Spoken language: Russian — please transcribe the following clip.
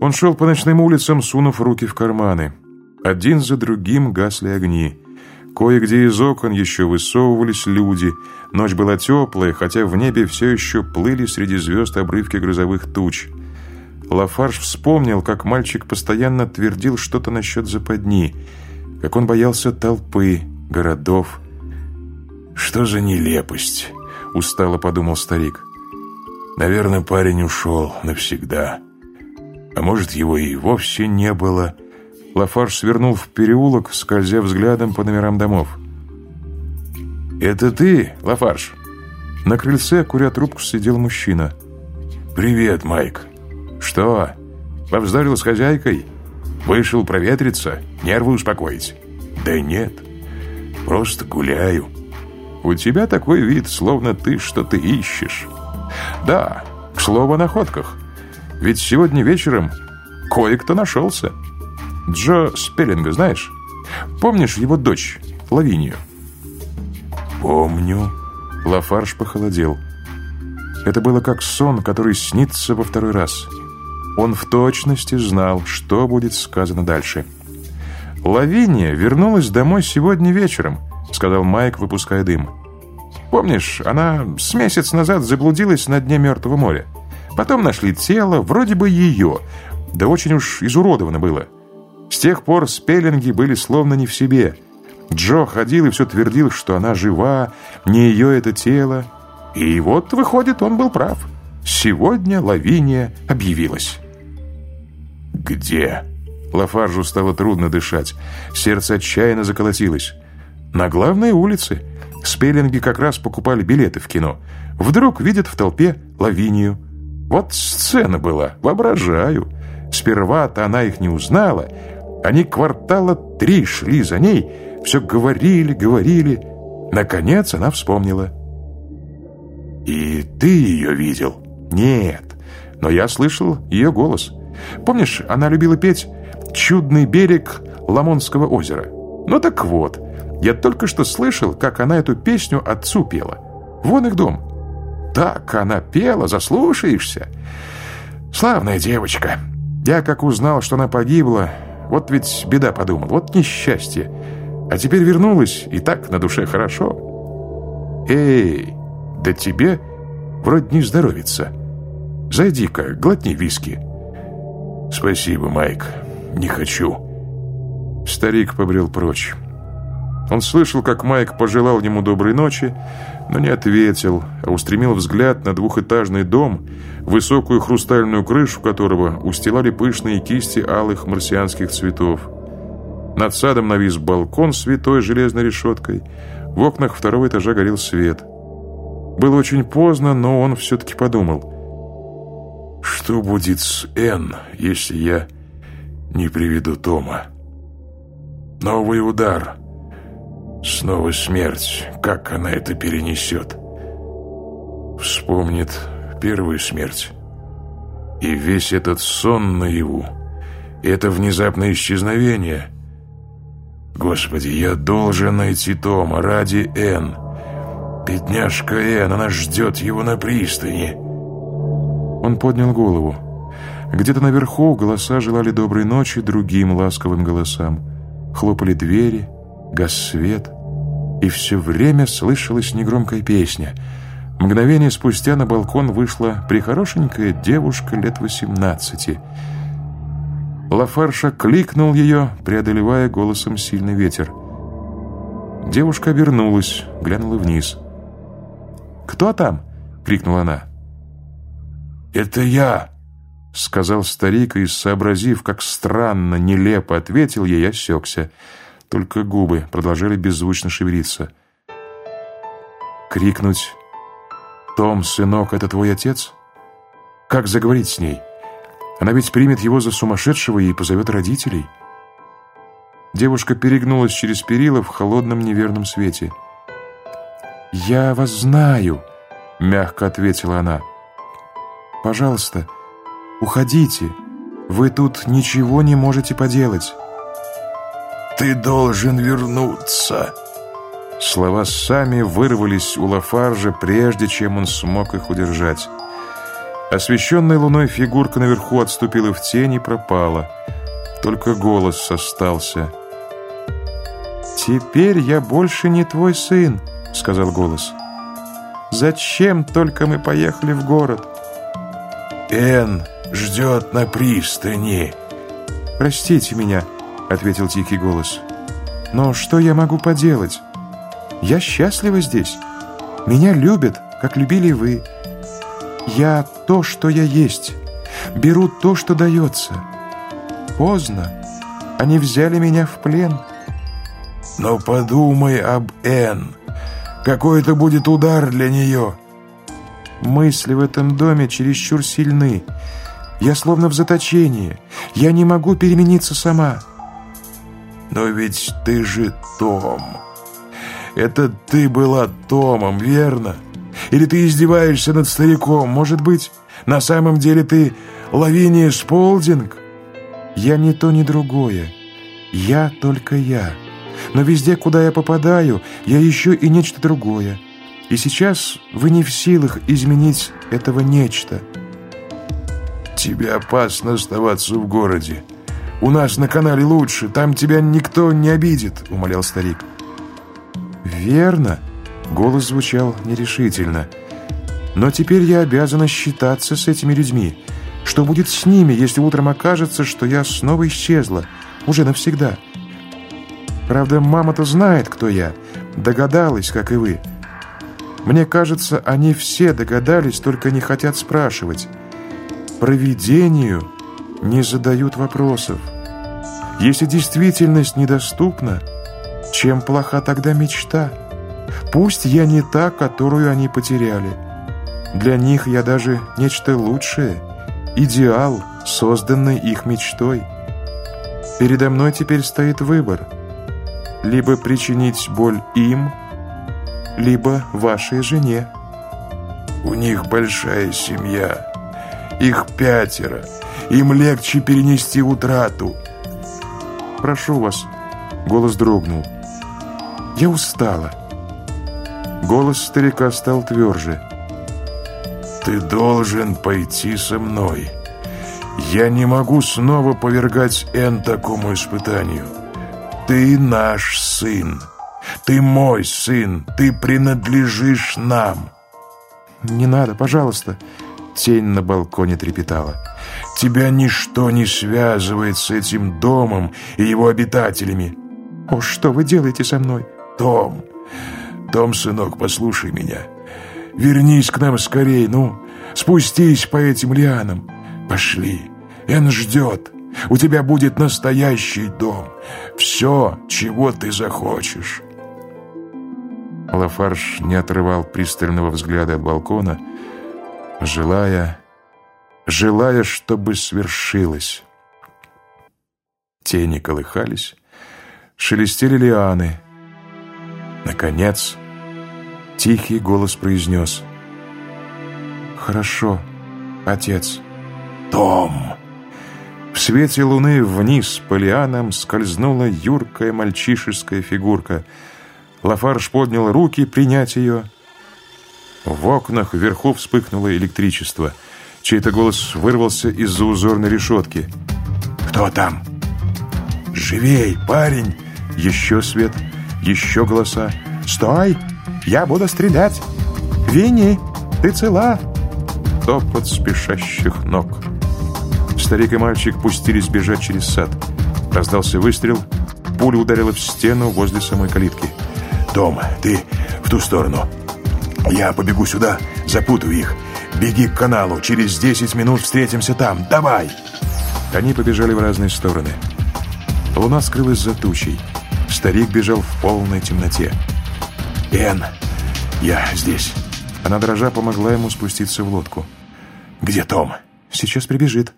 Он шел по ночным улицам, сунув руки в карманы. Один за другим гасли огни. Кое-где из окон еще высовывались люди. Ночь была теплая, хотя в небе все еще плыли среди звезд обрывки грозовых туч. Лафарж вспомнил, как мальчик постоянно твердил что-то насчет западни, как он боялся толпы, городов. «Что за нелепость?» — устало подумал старик. «Наверное, парень ушел навсегда. А может, его и вовсе не было». Лафарж свернул в переулок, скользя взглядом по номерам домов. «Это ты, Лафарж?» На крыльце, куря трубку, сидел мужчина. «Привет, Майк. Что, повздорил с хозяйкой? Вышел проветриться, нервы успокоить?» «Да нет, просто гуляю». «У тебя такой вид, словно ты что-то ищешь». «Да, к слову о находках. Ведь сегодня вечером кое-кто нашелся». Джо Спеллинга знаешь? Помнишь его дочь, Лавинию?» «Помню». Лафарж похолодел. Это было как сон, который снится во второй раз. Он в точности знал, что будет сказано дальше. «Лавиния вернулась домой сегодня вечером», — сказал Майк, выпуская дым. «Помнишь, она с месяц назад заблудилась на дне Мертвого моря. Потом нашли тело, вроде бы ее, да очень уж изуродовано было. С тех пор спеллинги были словно не в себе. Джо ходил и все твердил, что она жива, не ее это тело. И вот, выходит, он был прав. Сегодня Лавиния объявилась. «Где?» Лафаржу стало трудно дышать. Сердце отчаянно заколотилось. На главной улице. Спеллинги как раз покупали билеты в кино. Вдруг видят в толпе Лавинию. Вот сцена была, воображаю. Сперва-то она их не узнала, они квартала три шли за ней, все говорили, говорили. Наконец она вспомнила. «И ты ее видел?» «Нет, но я слышал ее голос. Помнишь, она любила петь «Чудный берег Ламонского озера»? Ну так вот, я только что слышал, как она эту песню отцу пела. Вон их дом. Так она пела, заслушаешься. Славная девочка. Я как узнал, что она погибла, вот ведь беда, подумал, вот несчастье. А теперь вернулась, и так на душе хорошо. Эй, да тебе вроде не здоровится. Зайди-ка, глотни виски. Спасибо, Майк, не хочу. Старик побрел прочь. Он слышал, как Майк пожелал ему доброй ночи, но не ответил, а устремил взгляд на двухэтажный дом, высокую хрустальную крышу которого устилали пышные кисти алых марсианских цветов. Над садом навис балкон с витой железной решеткой. В окнах второго этажа горел свет. Было очень поздно, но он все-таки подумал. «Что будет с Энн, если я не приведу Тома?» «Новый удар!» Снова смерть. Как она это перенесет? Вспомнит первую смерть. И весь этот сон наяву. И это внезапное исчезновение. Господи, я должен найти Тома ради Энн. Бедняжка Энн, она ждет его на пристани. Он поднял голову. Где-то наверху голоса желали доброй ночи другим ласковым голосам. Хлопали двери, гас свет, и все время слышалась негромкая песня. Мгновение спустя на балкон вышла прихорошенькая девушка лет восемнадцати. Лафарша кликнул ее, преодолевая голосом сильный ветер. Девушка обернулась, глянула вниз. «Кто там?» — крикнула она. «Это я!» — сказал старик, и, сообразив, как странно, нелепо ответил ей, осекся — только губы продолжали беззвучно шевелиться. Крикнуть «Том, сынок, это твой отец?» Как заговорить с ней? Она ведь примет его за сумасшедшего и позовет родителей. Девушка перегнулась через перила в холодном неверном свете. «Я вас знаю», — мягко ответила она. «Пожалуйста, уходите. Вы тут ничего не можете поделать». «Ты должен вернуться!» Слова сами вырвались у Лафаржа, прежде чем он смог их удержать. Освещенная луной фигурка наверху отступила в тень и пропала. Только голос остался. «Теперь я больше не твой сын», — сказал голос. «Зачем только мы поехали в город?» «Эн ждет на пристани». «Простите меня», — ответил тихий голос. «Но что я могу поделать? Я счастлива здесь. Меня любят, как любили вы. Я то, что я есть. Беру то, что дается. Поздно. Они взяли меня в плен». «Но подумай об Эн. Какой это будет удар для нее». Мысли в этом доме чересчур сильны. Я словно в заточении. Я не могу перемениться сама. Но ведь ты же Том. Это ты была Томом, верно? Или ты издеваешься над стариком? Может быть, на самом деле ты Лавиния Сполдинг? Я ни то, ни другое. Я только я. Но везде, куда я попадаю, я ищу и нечто другое. И сейчас вы не в силах изменить этого нечто. Тебе опасно оставаться в городе. У нас на канале лучше, там тебя никто не обидит, умолял старик. Верно. Голос звучал нерешительно. Но теперь я обязана считаться с этими людьми. Что будет с ними, если утром окажется, что я снова исчезла? Уже навсегда. Правда, мама-то знает, кто я. Догадалась, как и вы. Мне кажется, они все догадались, только не хотят спрашивать. Провидению не задают вопросов. Если действительность недоступна, чем плоха тогда мечта? Пусть я не та, которую они потеряли. Для них я даже нечто лучшее, идеал, созданный их мечтой. Передо мной теперь стоит выбор. Либо причинить боль им, либо вашей жене. У них большая семья, их пятеро. Им легче перенести утрату. Прошу вас. Голос дрогнул. Я устала. Голос старика стал тверже. Ты должен пойти со мной. Я не могу снова повергать Эн такому испытанию. Ты наш сын. Ты мой сын. Ты принадлежишь нам. Не надо, пожалуйста. Тень на балконе трепетала. «Тебя ничто не связывает с этим домом и его обитателями». «О, что вы делаете со мной?» «Том, Том, сынок, послушай меня. Вернись к нам скорей, ну, спустись по этим лианам. Пошли, Эн ждет. У тебя будет настоящий дом. Все, чего ты захочешь». Лафарш не отрывал пристального взгляда от балкона, желая, желая, чтобы свершилось. Тени колыхались, шелестели лианы. Наконец, тихий голос произнес «Хорошо, отец». «Том!» В свете луны вниз по лианам скользнула юркая мальчишеская фигурка. Лафарш поднял руки принять ее — в окнах вверху вспыхнуло электричество. Чей-то голос вырвался из-за узорной решетки. «Кто там?» «Живей, парень!» Еще свет, еще голоса. «Стой! Я буду стрелять! Винни, ты цела?» Топот спешащих ног. Старик и мальчик пустились бежать через сад. Раздался выстрел. Пуля ударила в стену возле самой калитки. «Том, ты в ту сторону!» Я побегу сюда, запутаю их. Беги к каналу, через 10 минут встретимся там. Давай!» Они побежали в разные стороны. Луна скрылась за тучей. Старик бежал в полной темноте. «Эн, я здесь». Она дрожа помогла ему спуститься в лодку. «Где Том?» «Сейчас прибежит».